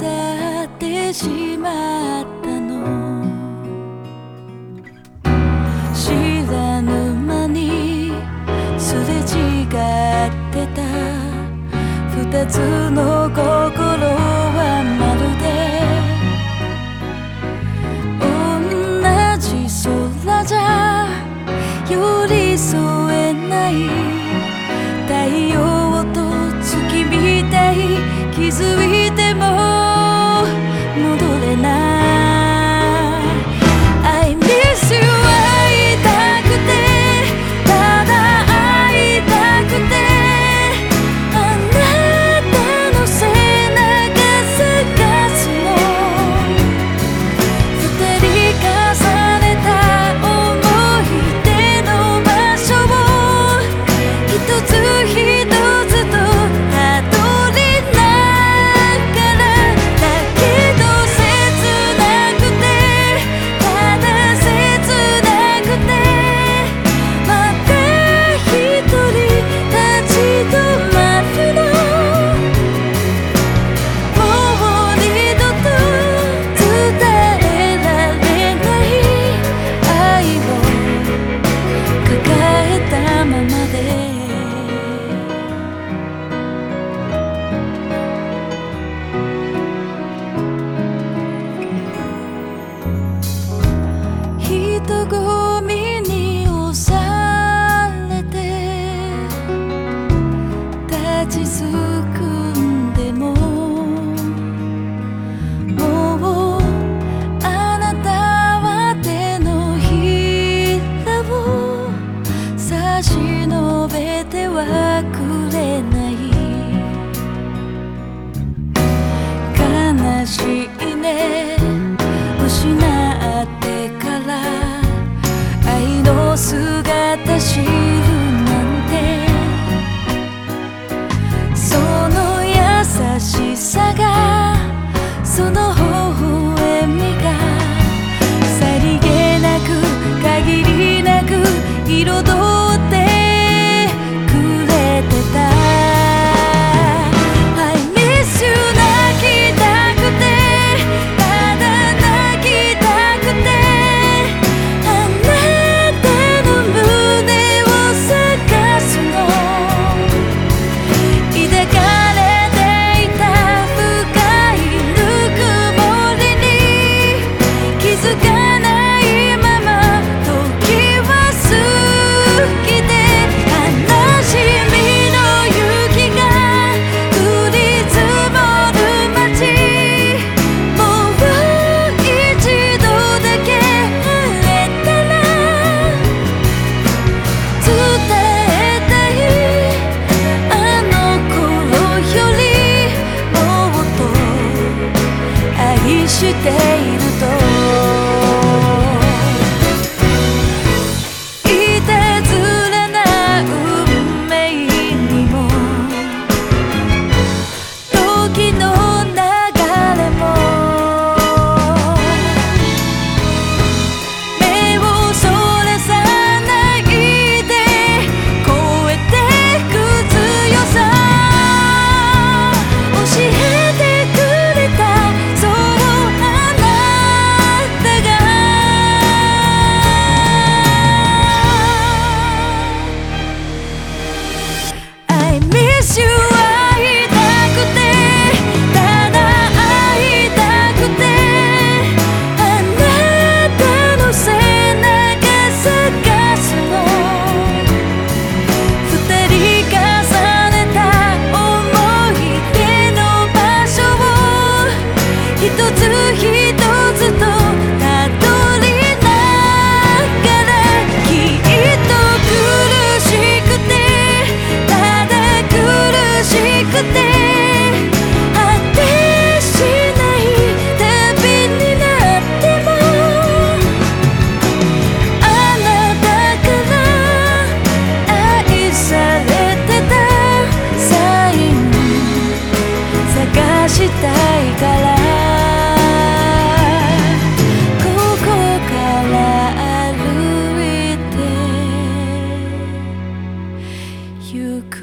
去ってしまったの。知らぬ間にすれ違ってた。二つの心はまるで。同じ空じゃ。寄り添えない。太陽と月みたい。気づいし伸べてはくれない。悲しいね。失ってから。愛の姿知るなんて。その優しさがそのしたいから。ここから歩いてゆく。